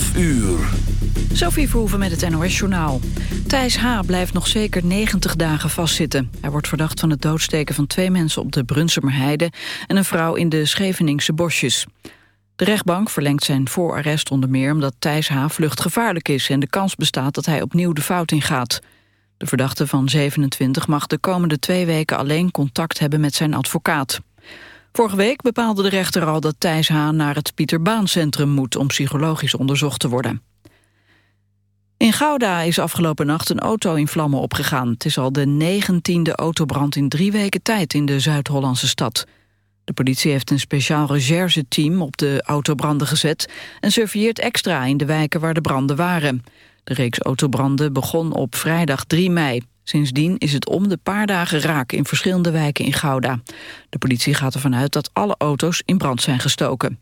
12 uur. Sophie Verhoeven met het NOS-journaal. Thijs H. blijft nog zeker 90 dagen vastzitten. Hij wordt verdacht van het doodsteken van twee mensen op de Brunsumerheide... en een vrouw in de Scheveningse bosjes. De rechtbank verlengt zijn voorarrest onder meer... omdat Thijs H. vluchtgevaarlijk is... en de kans bestaat dat hij opnieuw de fout ingaat. De verdachte van 27 mag de komende twee weken alleen contact hebben met zijn advocaat. Vorige week bepaalde de rechter al dat Thijs H. naar het Pieter Baan Centrum moet... om psychologisch onderzocht te worden. In Gouda is afgelopen nacht een auto in vlammen opgegaan. Het is al de negentiende autobrand in drie weken tijd in de Zuid-Hollandse stad. De politie heeft een speciaal recherche-team op de autobranden gezet... en surveilleert extra in de wijken waar de branden waren. De reeks autobranden begon op vrijdag 3 mei. Sindsdien is het om de paar dagen raak in verschillende wijken in Gouda. De politie gaat ervan uit dat alle auto's in brand zijn gestoken.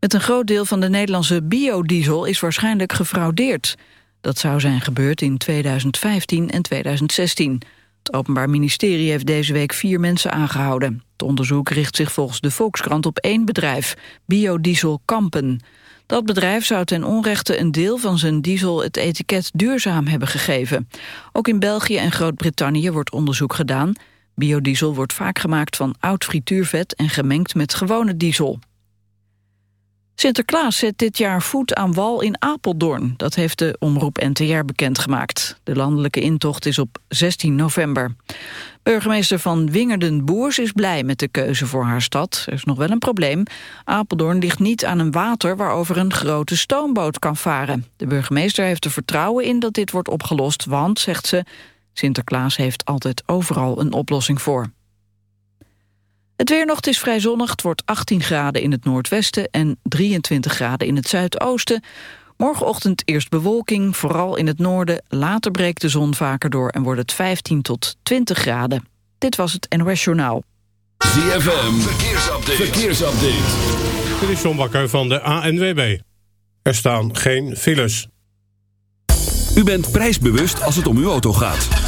Met een groot deel van de Nederlandse biodiesel is waarschijnlijk gefraudeerd. Dat zou zijn gebeurd in 2015 en 2016. Het Openbaar Ministerie heeft deze week vier mensen aangehouden. Het onderzoek richt zich volgens de Volkskrant op één bedrijf, Biodiesel Kampen. Dat bedrijf zou ten onrechte een deel van zijn diesel het etiket duurzaam hebben gegeven. Ook in België en Groot-Brittannië wordt onderzoek gedaan. Biodiesel wordt vaak gemaakt van oud frituurvet en gemengd met gewone diesel. Sinterklaas zet dit jaar voet aan wal in Apeldoorn. Dat heeft de omroep NTR bekendgemaakt. De landelijke intocht is op 16 november. Burgemeester van Wingerden Boers is blij met de keuze voor haar stad. Er is nog wel een probleem. Apeldoorn ligt niet aan een water waarover een grote stoomboot kan varen. De burgemeester heeft er vertrouwen in dat dit wordt opgelost... want, zegt ze, Sinterklaas heeft altijd overal een oplossing voor. Het weer nog, is vrij zonnig. Het wordt 18 graden in het noordwesten en 23 graden in het zuidoosten. Morgenochtend eerst bewolking, vooral in het noorden. Later breekt de zon vaker door en wordt het 15 tot 20 graden. Dit was het NOS Journaal. ZFM, verkeersupdate. verkeersupdate. Dit is John Bakker van de ANWB. Er staan geen files. U bent prijsbewust als het om uw auto gaat.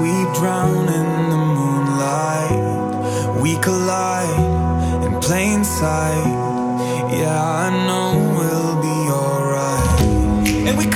We drown in the moonlight. We collide in plain sight. Yeah, I know we'll be alright. And we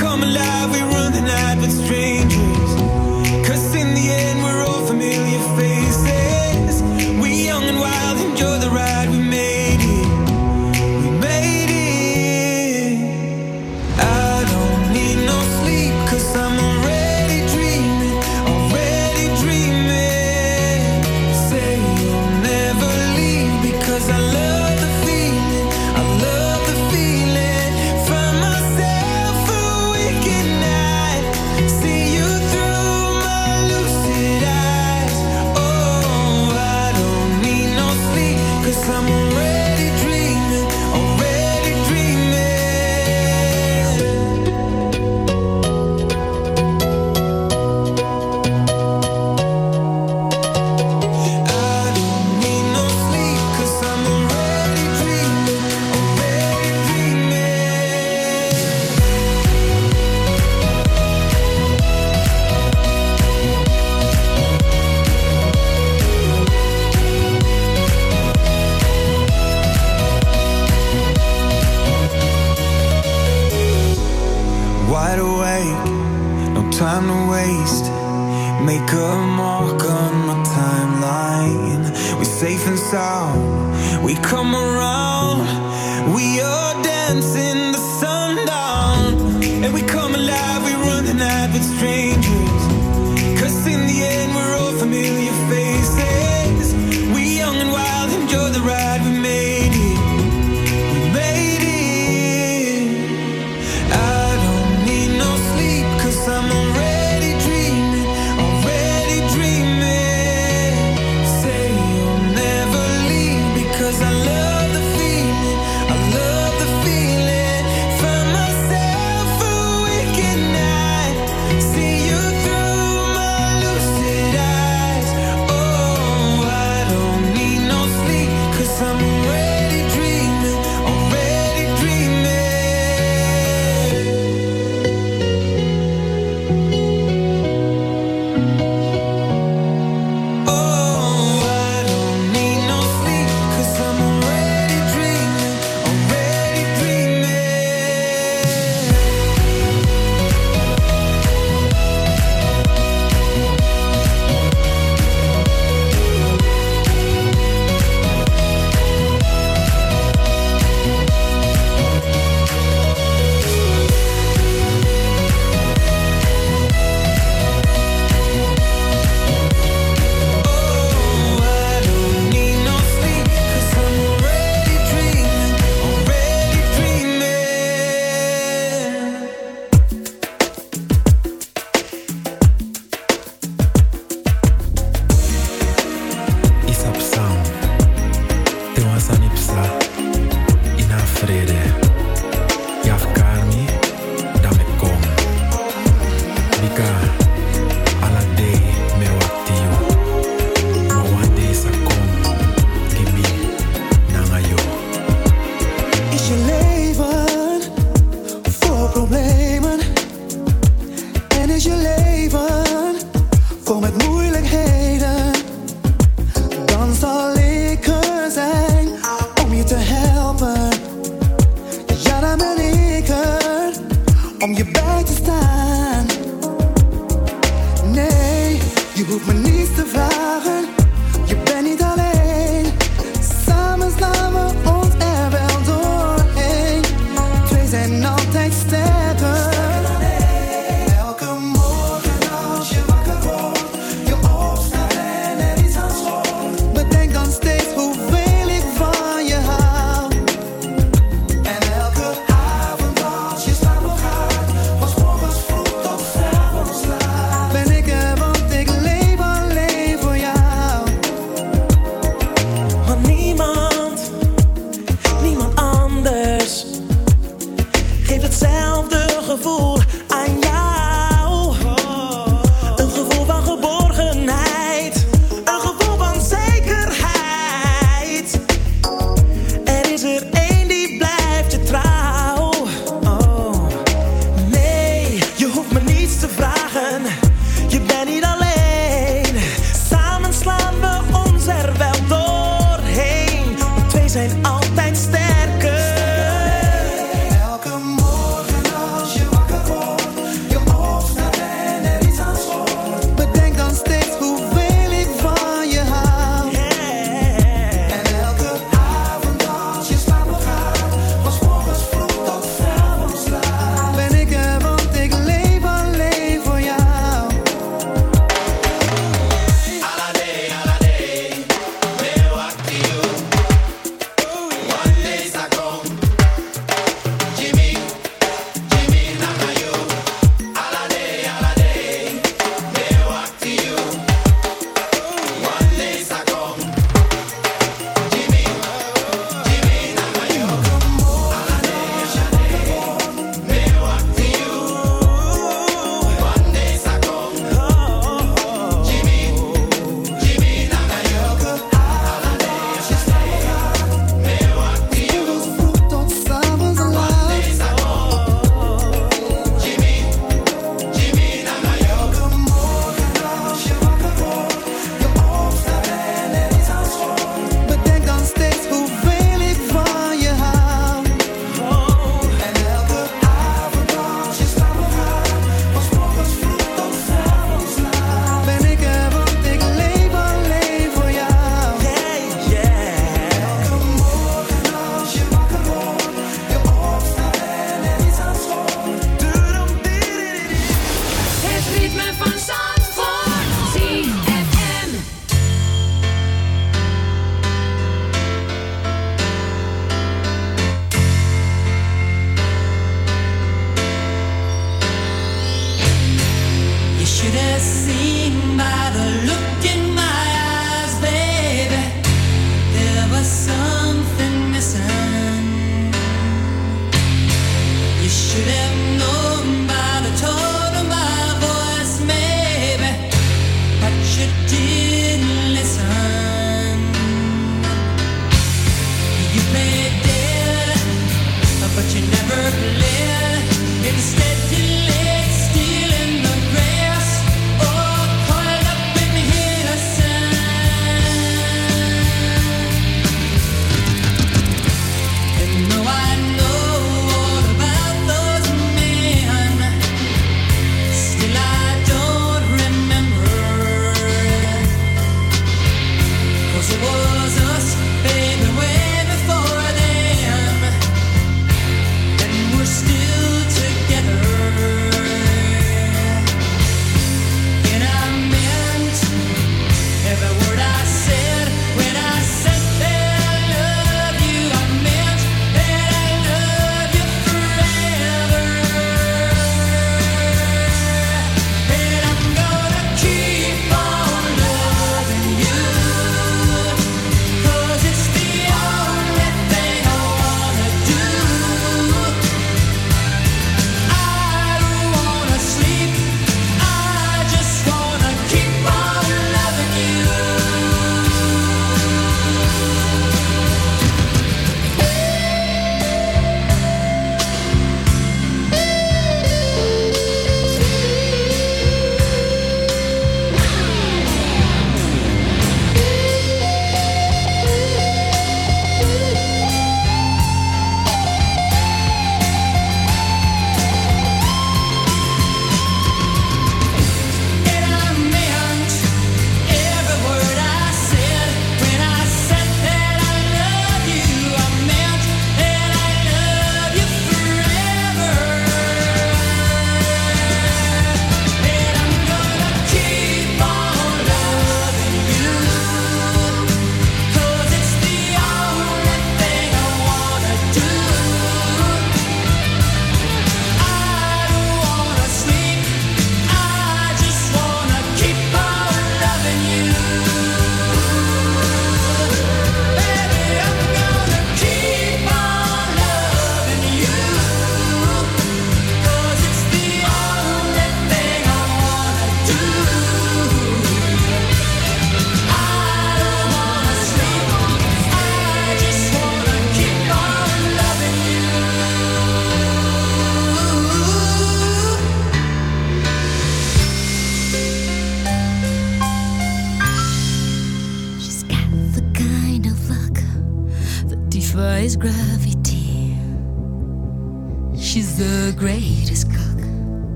come on.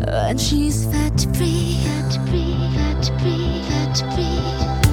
and she's fat free, fat free, fat free, fat free.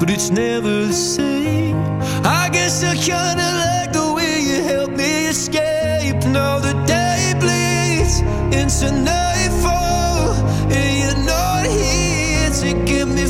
but it's never the same. I guess I kinda like the way you help me escape. Now the day bleeds into nightfall, and you're not here to give me.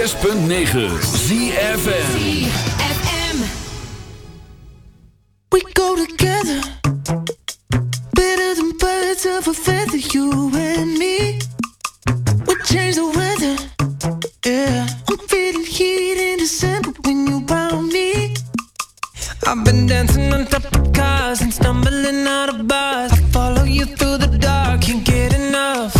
106.9 ZFM We go together. Better than birds of a feather You and me. We change the weather. Yeah I'm feeling heat in December When you found me. I've been dancing on top of cars And stumbling out of bars. I follow you through the dark Can't get enough.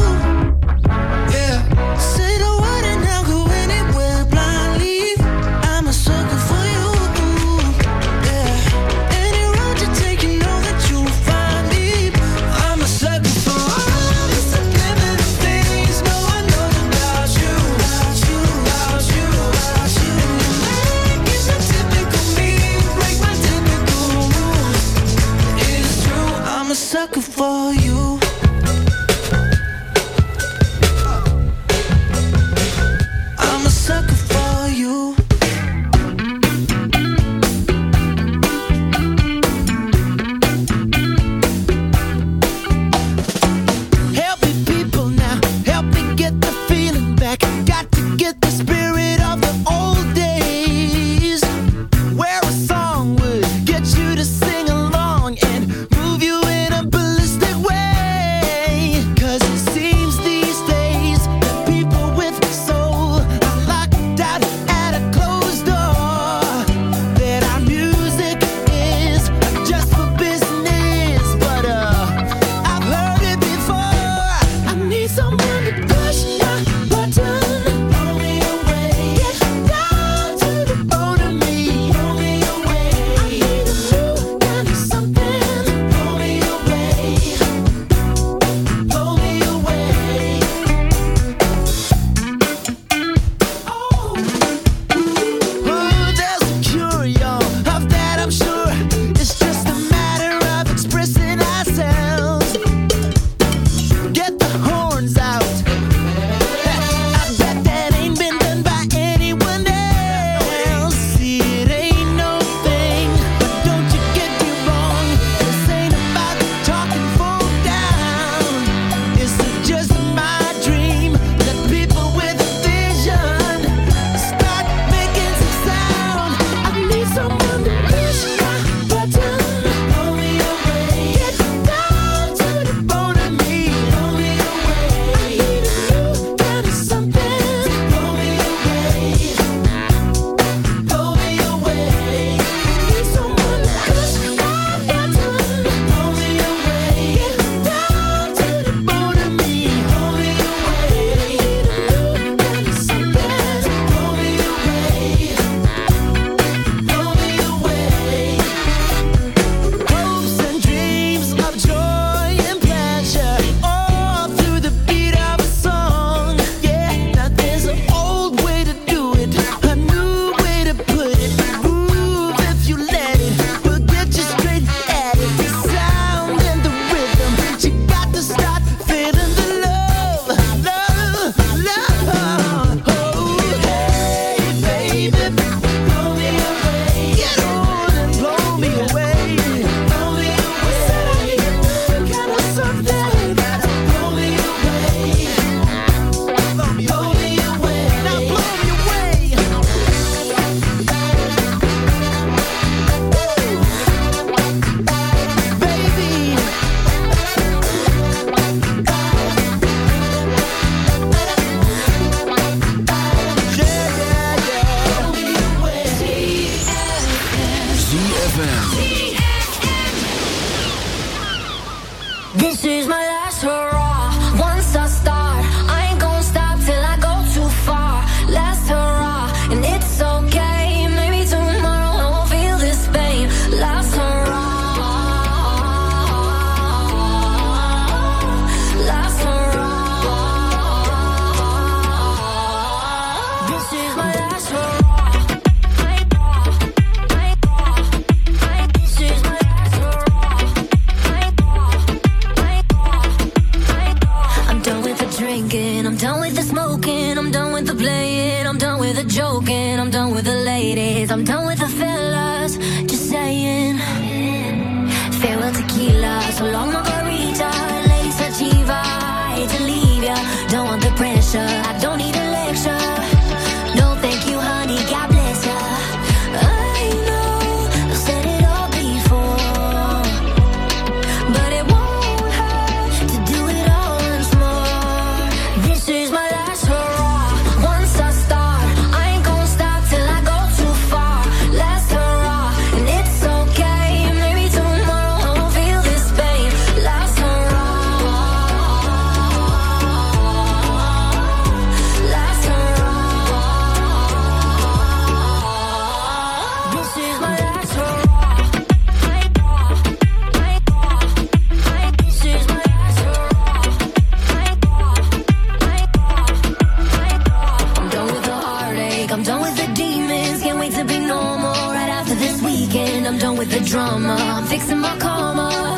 to be normal right after this weekend. I'm done with the drama. I'm fixing my karma.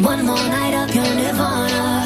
One more night up your nirvana.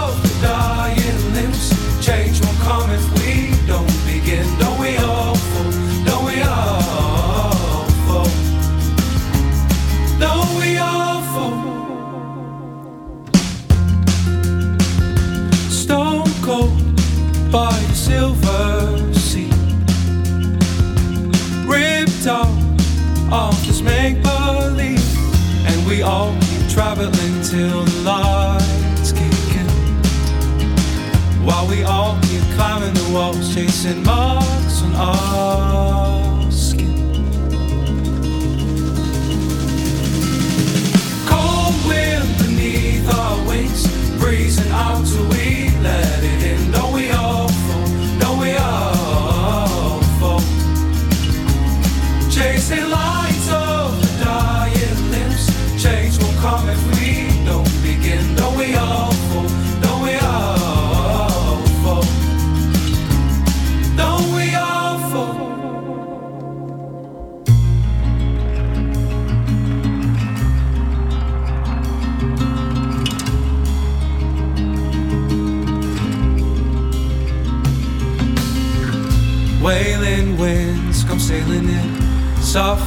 traveling till the lights kick in. While we all keep climbing the walls, chasing marks on our skin. Cold wind beneath our wings, breezing out to wind.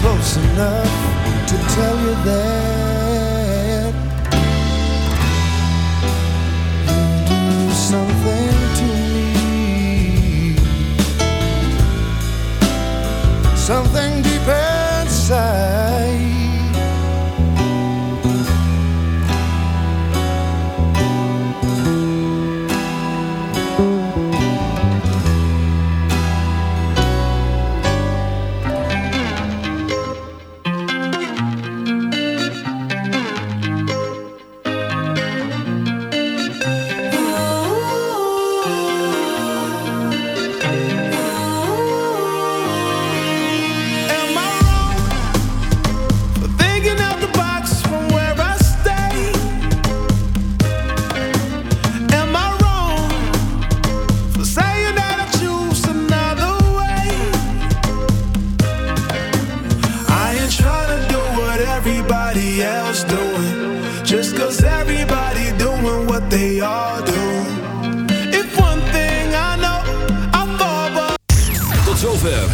Close enough to tell you that